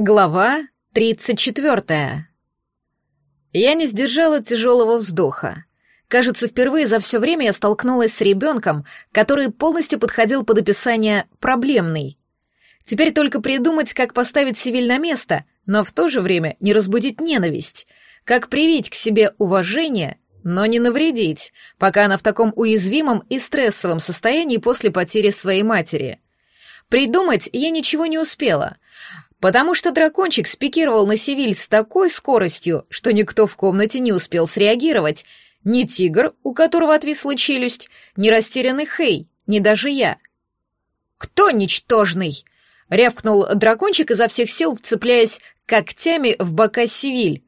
Глава 34. Я не сдержала тяжелого вздоха. Кажется, впервые за все время я столкнулась с ребенком, который полностью подходил под описание «проблемный». Теперь только придумать, как поставить Сивиль на место, но в то же время не разбудить ненависть, как привить к себе уважение, но не навредить, пока она в таком уязвимом и стрессовом состоянии после потери своей матери. Придумать я ничего не успела — потому что дракончик спикировал на Севиль с такой скоростью, что никто в комнате не успел среагировать. Ни тигр, у которого отвисла челюсть, ни растерянный Хей, ни даже я. «Кто ничтожный?» — рявкнул дракончик изо всех сил, вцепляясь когтями в бока Севиль.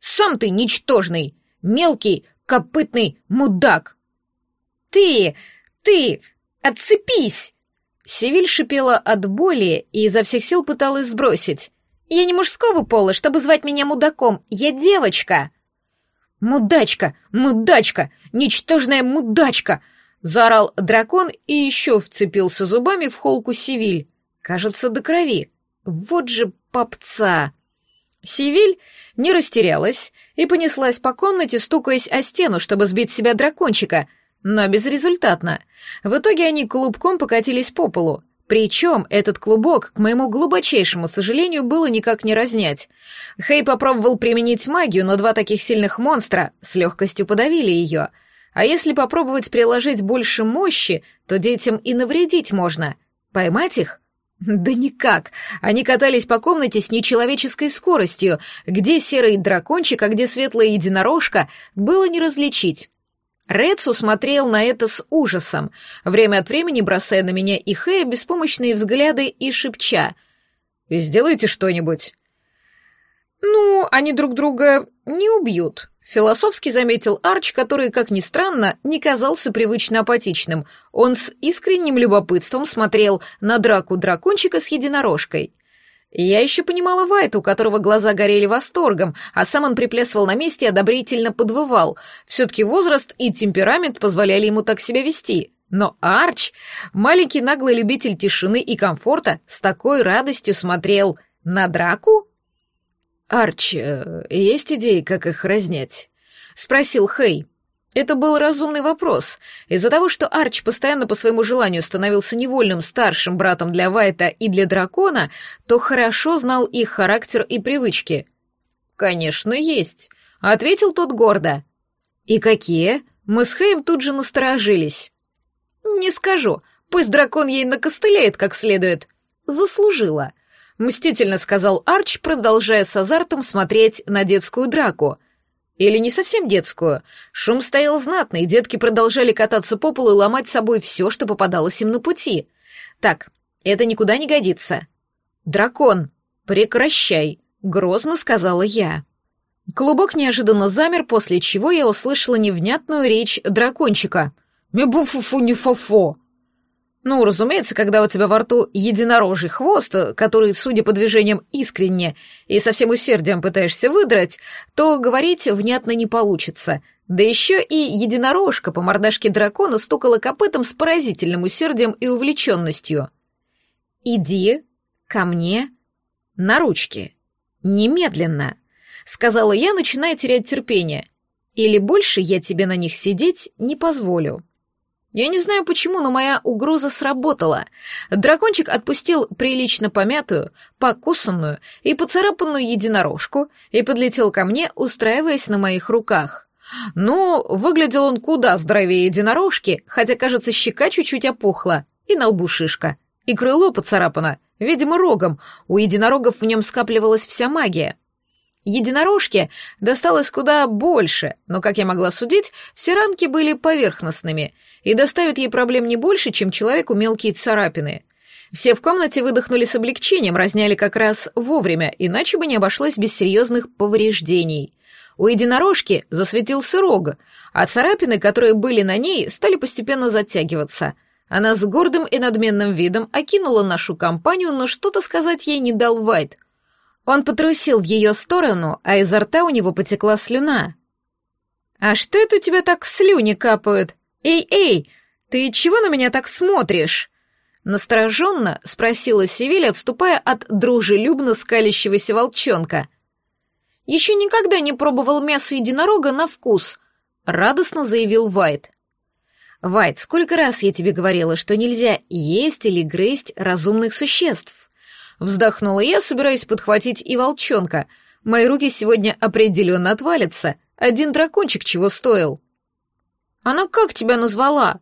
«Сам ты ничтожный! Мелкий, копытный мудак!» «Ты! Ты! Отцепись!» Севиль шипела от боли и изо всех сил пыталась сбросить. «Я не мужского пола, чтобы звать меня мудаком. Я девочка!» «Мудачка! Мудачка! Ничтожная мудачка!» Заорал дракон и еще вцепился зубами в холку Севиль. Кажется, до крови. Вот же попца! Севиль не растерялась и понеслась по комнате, стукаясь о стену, чтобы сбить себя дракончика — но безрезультатно. В итоге они клубком покатились по полу. Причем этот клубок, к моему глубочайшему сожалению, было никак не разнять. Хей попробовал применить магию, но два таких сильных монстра с легкостью подавили ее. А если попробовать приложить больше мощи, то детям и навредить можно. Поймать их? Да никак. Они катались по комнате с нечеловеческой скоростью. Где серый дракончик, а где светлая единорожка, было не различить. Рейдс смотрел на это с ужасом, время от времени бросая на меня и Хэя беспомощные взгляды и шепча. сделайте что-нибудь». «Ну, они друг друга не убьют», — философски заметил Арч, который, как ни странно, не казался привычно апатичным. Он с искренним любопытством смотрел на драку дракончика с единорожкой — я еще понимала Вайта, у которого глаза горели восторгом, а сам он приплясывал на месте и одобрительно подвывал. Все-таки возраст и темперамент позволяли ему так себя вести. Но Арч, маленький наглый любитель тишины и комфорта, с такой радостью смотрел на драку? «Арч, э, есть идеи, как их разнять?» — спросил Хей. Это был разумный вопрос. Из-за того, что Арч постоянно по своему желанию становился невольным старшим братом для Вайта и для дракона, то хорошо знал их характер и привычки. «Конечно, есть», — ответил тот гордо. «И какие?» Мы с Хэем тут же насторожились. «Не скажу. Пусть дракон ей накостыляет как следует. Заслужила», — мстительно сказал Арч, продолжая с азартом смотреть на детскую драку — или не совсем детскую. Шум стоял знатный, детки продолжали кататься по полу и ломать собой все, что попадалось им на пути. Так, это никуда не годится. «Дракон, прекращай!» — грозно сказала я. Клубок неожиданно замер, после чего я услышала невнятную речь дракончика. «Мебуфуфу-нефофо!» Ну, разумеется, когда у тебя во рту единорожий хвост, который, судя по движениям, искренне и со всем усердием пытаешься выдрать, то говорить внятно не получится. Да еще и единорожка по мордашке дракона стукала копытом с поразительным усердием и увлеченностью. «Иди ко мне на ручки. Немедленно», — сказала я, начиная терять терпение. «Или больше я тебе на них сидеть не позволю». Я не знаю почему, но моя угроза сработала. Дракончик отпустил прилично помятую, покусанную и поцарапанную единорожку и подлетел ко мне, устраиваясь на моих руках. Ну, выглядел он куда здоровее единорожки, хотя, кажется, щека чуть-чуть опухла, и на лбу шишка, и крыло поцарапано, видимо, рогом. У единорогов в нем скапливалась вся магия. Единорожке досталось куда больше, но, как я могла судить, все ранки были поверхностными — и доставит ей проблем не больше, чем человеку мелкие царапины. Все в комнате выдохнули с облегчением, разняли как раз вовремя, иначе бы не обошлось без серьезных повреждений. У единорожки засветился рог, а царапины, которые были на ней, стали постепенно затягиваться. Она с гордым и надменным видом окинула нашу компанию, но что-то сказать ей не дал Вайт. Он потрусил в ее сторону, а изо рта у него потекла слюна. «А что это у тебя так слюни капают?» «Эй, эй, ты чего на меня так смотришь?» Настороженно спросила Севиль, отступая от дружелюбно скалящегося волчонка. «Еще никогда не пробовал мясо единорога на вкус», — радостно заявил Вайт. «Вайт, сколько раз я тебе говорила, что нельзя есть или грызть разумных существ?» Вздохнула я, собираюсь подхватить и волчонка. Мои руки сегодня определенно отвалятся. Один дракончик чего стоил. Она как тебя назвала?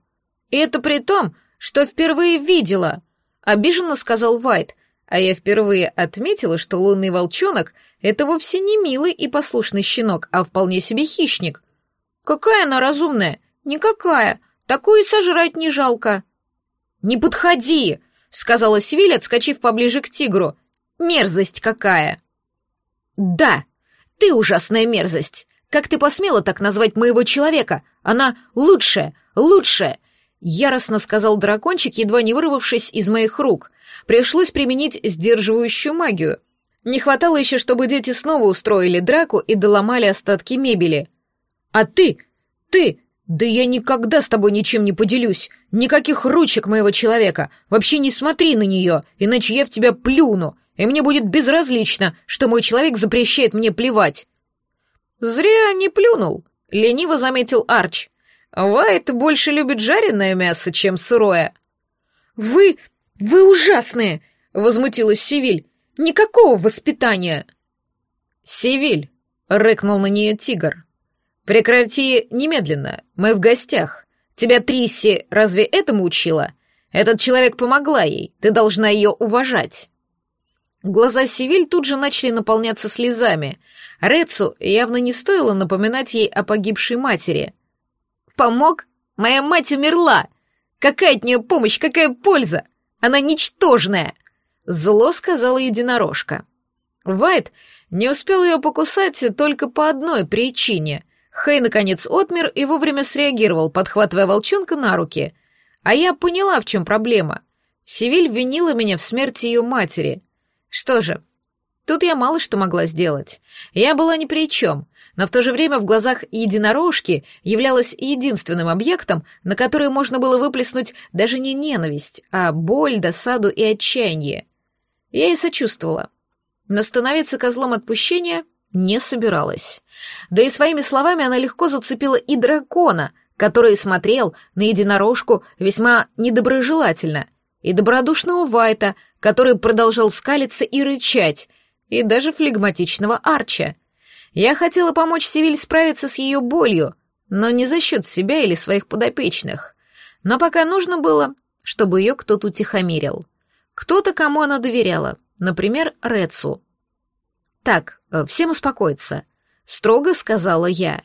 И это при том, что впервые видела. Обиженно сказал Вайт, а я впервые отметила, что лунный волчонок — это вовсе не милый и послушный щенок, а вполне себе хищник. Какая она разумная? Никакая. Такую и сожрать не жалко. Не подходи, сказала Свиль, отскочив поближе к тигру. Мерзость какая. Да, ты ужасная мерзость. Как ты посмела так назвать моего человека? Она лучшая, лучшая!» Яростно сказал дракончик, едва не вырвавшись из моих рук. Пришлось применить сдерживающую магию. Не хватало еще, чтобы дети снова устроили драку и доломали остатки мебели. «А ты! Ты! Да я никогда с тобой ничем не поделюсь! Никаких ручек моего человека! Вообще не смотри на нее, иначе я в тебя плюну, и мне будет безразлично, что мой человек запрещает мне плевать!» «Зря не плюнул!» лениво заметил Арч. Вайт больше любит жареное мясо, чем сырое. Вы... вы ужасные! Возмутилась Сивиль. Никакого воспитания! Сивиль! Рыкнул на нее тигр. Прекрати немедленно, мы в гостях. Тебя Трисси разве этому учила? Этот человек помогла ей, ты должна ее уважать. Глаза Сивиль тут же начали наполняться слезами — Рецу явно не стоило напоминать ей о погибшей матери. «Помог? Моя мать умерла! Какая от нее помощь, какая польза! Она ничтожная!» Зло сказала единорожка. Вайт не успел ее покусать только по одной причине. Хэй, наконец, отмер и вовремя среагировал, подхватывая волчонка на руки. А я поняла, в чем проблема. Сивиль винила меня в смерти ее матери. Что же, Тут я мало что могла сделать. Я была ни при чем, но в то же время в глазах единорожки являлась единственным объектом, на который можно было выплеснуть даже не ненависть, а боль, досаду и отчаяние. Я и сочувствовала. Но становиться козлом отпущения не собиралась. Да и своими словами она легко зацепила и дракона, который смотрел на единорожку весьма недоброжелательно, и добродушного Вайта, который продолжал скалиться и рычать — и даже флегматичного Арча. Я хотела помочь Севиль справиться с ее болью, но не за счет себя или своих подопечных. Но пока нужно было, чтобы ее кто-то утихомирил. Кто-то, кому она доверяла, например, Рецу. «Так, э, всем успокоиться», — строго сказала я.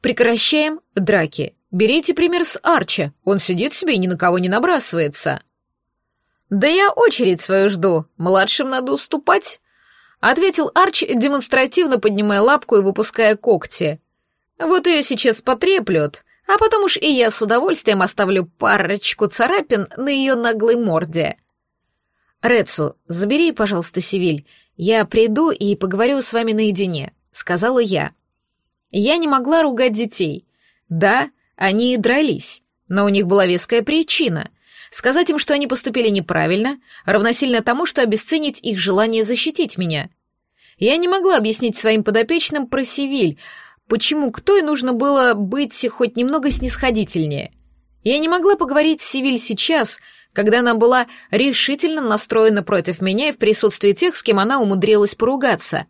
«Прекращаем драки. Берите пример с Арча, Он сидит себе и ни на кого не набрасывается». «Да я очередь свою жду. Младшим надо уступать», ответил Арч, демонстративно поднимая лапку и выпуская когти. Вот ее сейчас потреплют, а потом уж и я с удовольствием оставлю парочку царапин на ее наглой морде. Рецу, забери, пожалуйста, Сивиль. Я приду и поговорю с вами наедине, сказала я. Я не могла ругать детей. Да, они и дрались, но у них была веская причина. Сказать им, что они поступили неправильно, равносильно тому, что обесценить их желание защитить меня. Я не могла объяснить своим подопечным про Сивиль, почему к той нужно было быть хоть немного снисходительнее. Я не могла поговорить с Сивиль сейчас, когда она была решительно настроена против меня и в присутствии тех, с кем она умудрилась поругаться.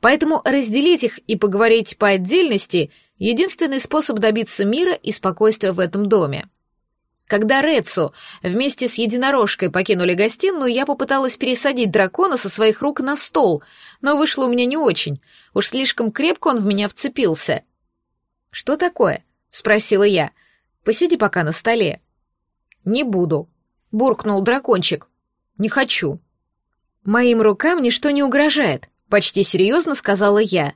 Поэтому разделить их и поговорить по отдельности — единственный способ добиться мира и спокойствия в этом доме. Когда Рецу вместе с единорожкой покинули гостиную, я попыталась пересадить дракона со своих рук на стол, но вышло у меня не очень. Уж слишком крепко он в меня вцепился. «Что такое?» — спросила я. «Посиди пока на столе». «Не буду», — буркнул дракончик. «Не хочу». «Моим рукам ничто не угрожает», — почти серьезно сказала я.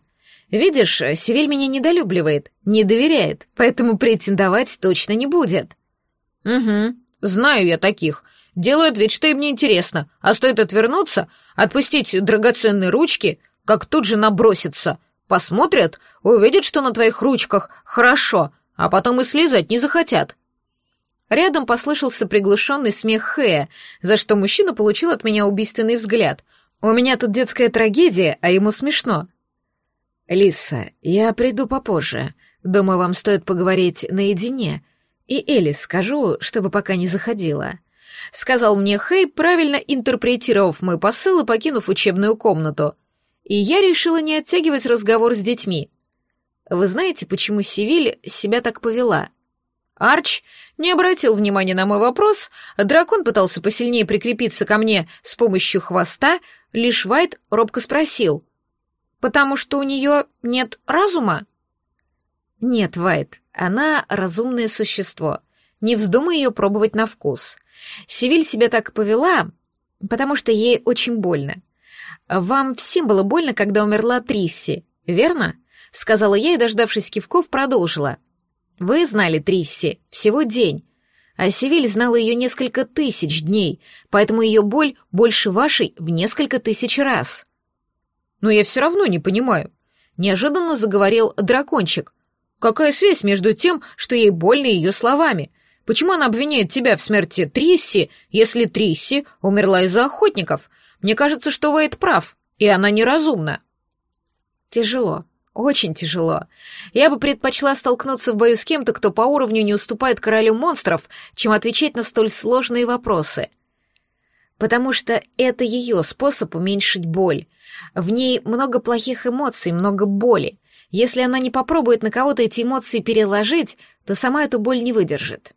«Видишь, Севель меня недолюбливает, не доверяет, поэтому претендовать точно не будет». «Угу, знаю я таких. Делают ведь, что им не интересно, а стоит отвернуться, отпустить драгоценные ручки, как тут же набросится. Посмотрят, увидят, что на твоих ручках хорошо, а потом и слезать не захотят». Рядом послышался приглушенный смех Хэя, за что мужчина получил от меня убийственный взгляд. «У меня тут детская трагедия, а ему смешно». «Лиса, я приду попозже. Думаю, вам стоит поговорить наедине», и Элис скажу, чтобы пока не заходила», — сказал мне Хей, правильно интерпретировав мой посыл и покинув учебную комнату. И я решила не оттягивать разговор с детьми. Вы знаете, почему Сивиль себя так повела? Арч не обратил внимания на мой вопрос, дракон пытался посильнее прикрепиться ко мне с помощью хвоста, лишь Вайт робко спросил. «Потому что у нее нет разума?» «Нет, Вайт, она разумное существо. Не вздумай ее пробовать на вкус. Сивиль себя так повела, потому что ей очень больно. Вам всем было больно, когда умерла Трисси, верно? Сказала я и, дождавшись кивков, продолжила. Вы знали Трисси всего день, а Сивиль знала ее несколько тысяч дней, поэтому ее боль больше вашей в несколько тысяч раз. Но я все равно не понимаю. Неожиданно заговорил дракончик. Какая связь между тем, что ей больно ее словами? Почему она обвиняет тебя в смерти Трисси, если Трисси умерла из-за охотников? Мне кажется, что Вейд прав, и она неразумна. Тяжело, очень тяжело. Я бы предпочла столкнуться в бою с кем-то, кто по уровню не уступает королю монстров, чем отвечать на столь сложные вопросы. Потому что это ее способ уменьшить боль. В ней много плохих эмоций, много боли. Если она не попробует на кого-то эти эмоции переложить, то сама эту боль не выдержит.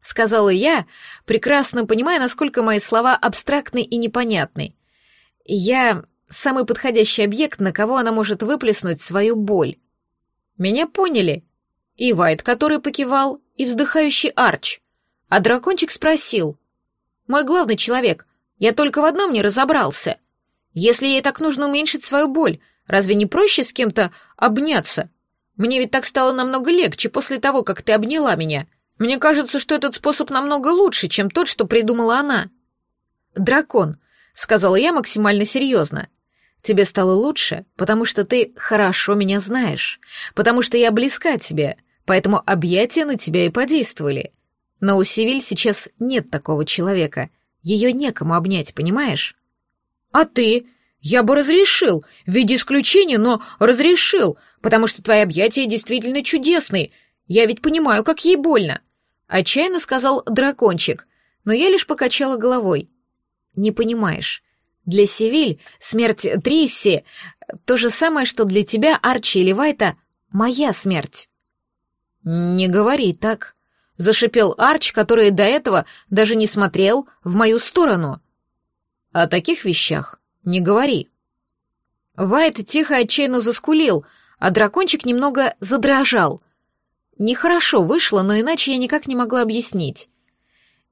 Сказала я, прекрасно понимая, насколько мои слова абстрактны и непонятны. Я самый подходящий объект, на кого она может выплеснуть свою боль. Меня поняли. И Вайт, который покивал, и вздыхающий Арч. А дракончик спросил. «Мой главный человек, я только в одном не разобрался. Если ей так нужно уменьшить свою боль, Разве не проще с кем-то обняться? Мне ведь так стало намного легче после того, как ты обняла меня. Мне кажется, что этот способ намного лучше, чем тот, что придумала она. Дракон, сказала я максимально серьезно. Тебе стало лучше, потому что ты хорошо меня знаешь, потому что я близка тебе, поэтому объятия на тебя и подействовали. Но у Сивиль сейчас нет такого человека. Ее некому обнять, понимаешь? А ты? Я бы разрешил, в виде исключения, но разрешил, потому что твои объятия действительно чудесные. Я ведь понимаю, как ей больно. Отчаянно сказал дракончик, но я лишь покачала головой. Не понимаешь. Для Севиль смерть Трисси — то же самое, что для тебя, Арчи или Вайта, моя смерть. «Не говори так», — зашипел Арч, который до этого даже не смотрел не говори». Вайт тихо отчаянно заскулил, а дракончик немного задрожал. Нехорошо вышло, но иначе я никак не могла объяснить.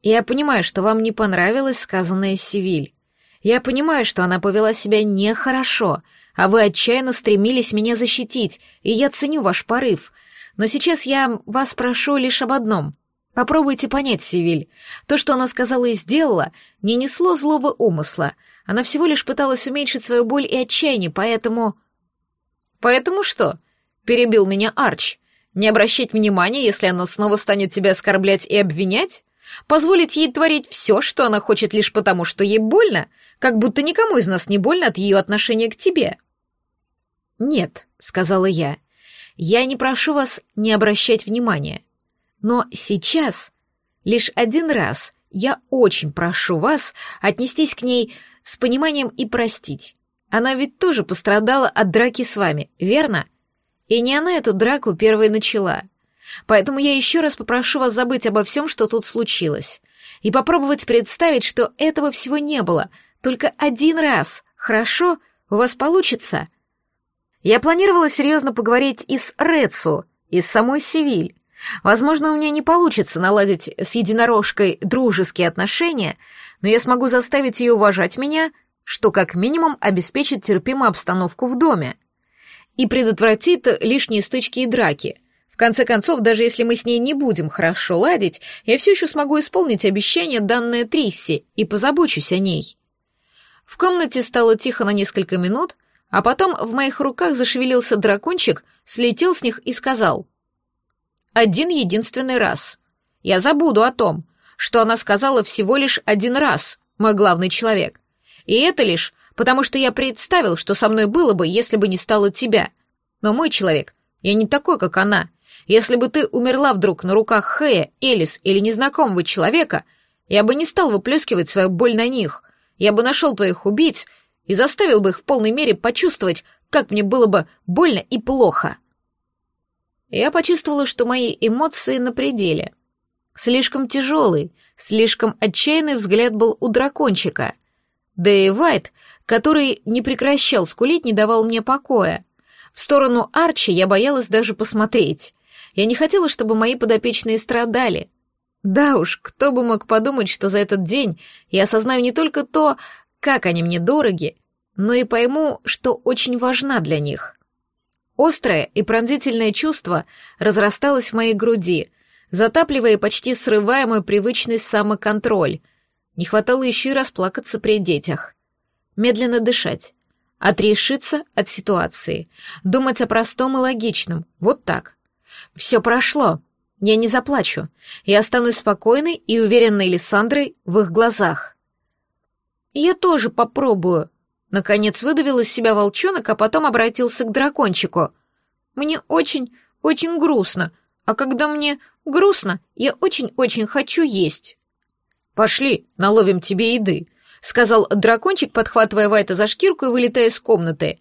Я понимаю, что вам не понравилось сказанное Сивиль. Я понимаю, что она повела себя нехорошо, а вы отчаянно стремились меня защитить, и я ценю ваш порыв. Но сейчас я вас прошу лишь об одном. Попробуйте понять Сивиль. То, что она сказала и сделала, не несло злого умысла — она всего лишь пыталась уменьшить свою боль и отчаяние, поэтому... «Поэтому что?» — перебил меня Арч. «Не обращать внимания, если она снова станет тебя оскорблять и обвинять? Позволить ей творить все, что она хочет лишь потому, что ей больно? Как будто никому из нас не больно от ее отношения к тебе». «Нет», — сказала я, — «я не прошу вас не обращать внимания. Но сейчас, лишь один раз, я очень прошу вас отнестись к ней...» с пониманием и простить. Она ведь тоже пострадала от драки с вами, верно? И не она эту драку первой начала. Поэтому я еще раз попрошу вас забыть обо всем, что тут случилось, и попробовать представить, что этого всего не было, только один раз. Хорошо? У вас получится? Я планировала серьезно поговорить и с Рецу, и с самой Севиль. Возможно, у меня не получится наладить с единорожкой дружеские отношения — но я смогу заставить ее уважать меня, что как минимум обеспечит терпимую обстановку в доме и предотвратит лишние стычки и драки. В конце концов, даже если мы с ней не будем хорошо ладить, я все еще смогу исполнить обещание, данное Трисси, и позабочусь о ней. В комнате стало тихо на несколько минут, а потом в моих руках зашевелился дракончик, слетел с них и сказал. «Один единственный раз. Я забуду о том, что она сказала всего лишь один раз, мой главный человек. И это лишь потому, что я представил, что со мной было бы, если бы не стало тебя. Но мой человек, я не такой, как она. Если бы ты умерла вдруг на руках Хэя, Элис или незнакомого человека, я бы не стал выплескивать свою боль на них. Я бы нашел твоих убийц и заставил бы их в полной мере почувствовать, как мне было бы больно и плохо. Я почувствовала, что мои эмоции на пределе — слишком тяжелый, слишком отчаянный взгляд был у дракончика. Да и Вайт, который не прекращал скулить, не давал мне покоя. В сторону Арчи я боялась даже посмотреть. Я не хотела, чтобы мои подопечные страдали. Да уж, кто бы мог подумать, что за этот день я осознаю не только то, как они мне дороги, но и пойму, что очень важна для них. Острое и пронзительное чувство разрасталось в моей груди — затапливая и почти срывая мой привычный самоконтроль. Не хватало еще и расплакаться при детях. Медленно дышать. Отрешиться от ситуации. Думать о простом и логичном. Вот так. Все прошло. Я не заплачу. Я останусь спокойной и уверенной Лиссандрой в их глазах. «Я тоже попробую», — наконец выдавил из себя волчонок, а потом обратился к дракончику. «Мне очень, очень грустно. А когда мне грустно, я очень-очень хочу есть». «Пошли, наловим тебе еды», — сказал дракончик, подхватывая Вайта за шкирку и вылетая из комнаты.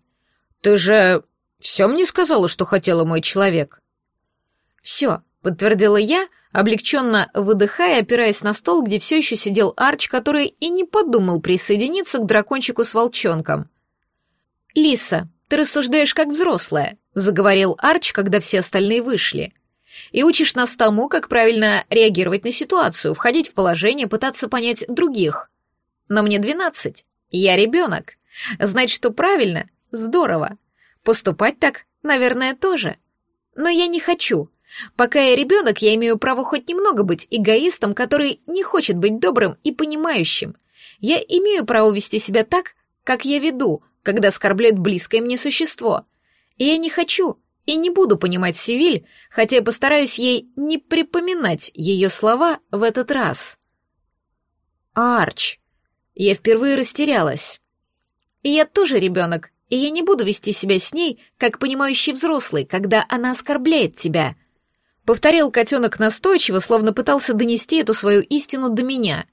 «Ты же все мне сказала, что хотела мой человек». «Все», — подтвердила я, облегченно выдыхая, опираясь на стол, где все еще сидел Арч, который и не подумал присоединиться к дракончику с волчонком. «Лиса, ты рассуждаешь как взрослая», — заговорил Арч, когда все остальные вышли и учишь нас тому, как правильно реагировать на ситуацию, входить в положение, пытаться понять других. Но мне 12, я ребенок. Знать, что правильно, здорово. Поступать так, наверное, тоже. Но я не хочу. Пока я ребенок, я имею право хоть немного быть эгоистом, который не хочет быть добрым и понимающим. Я имею право вести себя так, как я веду, когда оскорбляют близкое мне существо. И я не хочу, и не буду понимать Сивиль, хотя я постараюсь ей не припоминать ее слова в этот раз. Арч. Я впервые растерялась. И я тоже ребенок, и я не буду вести себя с ней, как понимающий взрослый, когда она оскорбляет тебя. Повторил котенок настойчиво, словно пытался донести эту свою истину до меня.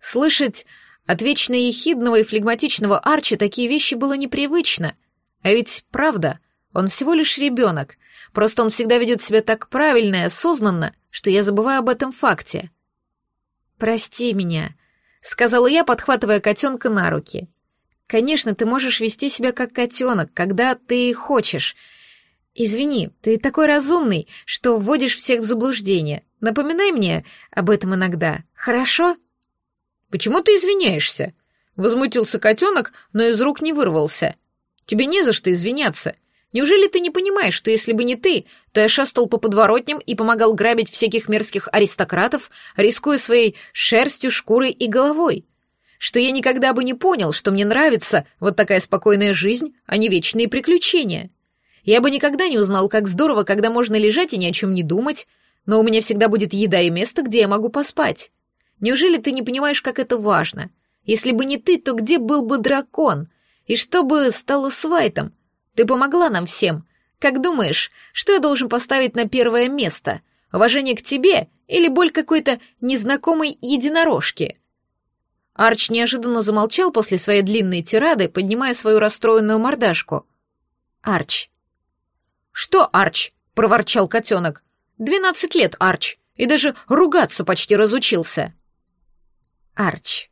Слышать от вечно ехидного и флегматичного Арча такие вещи было непривычно. А ведь правда, он всего лишь ребенок, просто он всегда ведет себя так правильно и осознанно, что я забываю об этом факте. «Прости меня», — сказала я, подхватывая котенка на руки. «Конечно, ты можешь вести себя как котенок, когда ты хочешь. Извини, ты такой разумный, что вводишь всех в заблуждение. Напоминай мне об этом иногда, хорошо?» «Почему ты извиняешься?» — возмутился котенок, но из рук не вырвался. «Тебе не за что извиняться. Неужели ты не понимаешь, что если бы не ты, то я шастал по подворотням и помогал грабить всяких мерзких аристократов, рискуя своей шерстью, шкурой и головой? Что я никогда бы не понял, что мне нравится вот такая спокойная жизнь, а не вечные приключения? Я бы никогда не узнал, как здорово, когда можно лежать и ни о чем не думать, но у меня всегда будет еда и место, где я могу поспать. Неужели ты не понимаешь, как это важно? Если бы не ты, то где был бы дракон? И что бы стало с Вайтом?» Ты помогла нам всем. Как думаешь, что я должен поставить на первое место? Уважение к тебе или боль какой-то незнакомой единорожки?» Арч неожиданно замолчал после своей длинной тирады, поднимая свою расстроенную мордашку. «Арч». «Что, Арч?» — проворчал котенок. «Двенадцать лет, Арч, и даже ругаться почти разучился». «Арч».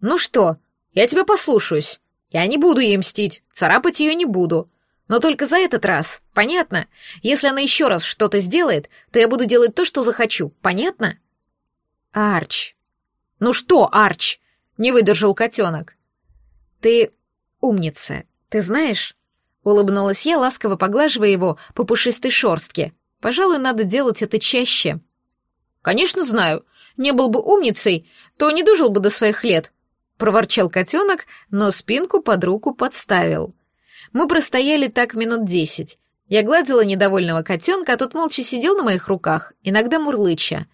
«Ну что, я тебя послушаюсь. Я не буду ей мстить, царапать ее не буду. Но только за этот раз, понятно? Если она еще раз что-то сделает, то я буду делать то, что захочу, понятно? Арч. Ну что, Арч? Не выдержал котенок. Ты умница, ты знаешь? Улыбнулась я, ласково поглаживая его по пушистой шорстке. Пожалуй, надо делать это чаще. Конечно, знаю. Не был бы умницей, то не дожил бы до своих лет проворчал котенок, но спинку под руку подставил. Мы простояли так минут десять. Я гладила недовольного котенка, а тот молча сидел на моих руках, иногда мурлыча.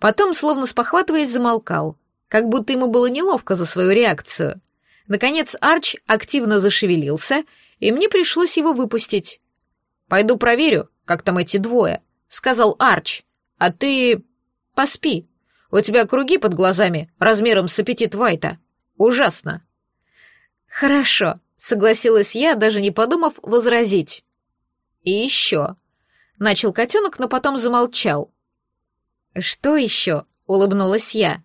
Потом, словно спохватываясь, замолкал, как будто ему было неловко за свою реакцию. Наконец Арч активно зашевелился, и мне пришлось его выпустить. «Пойду проверю, как там эти двое», — сказал Арч. «А ты... поспи. У тебя круги под глазами размером с аппетит Вайта». Ужасно. Хорошо, согласилась я, даже не подумав возразить. И еще. Начал котенок, но потом замолчал. Что еще? Улыбнулась я.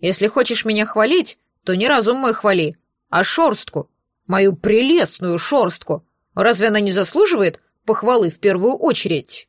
Если хочешь меня хвалить, то не разум мой хвали, а шорстку, мою прелестную шорстку. Разве она не заслуживает похвалы в первую очередь?»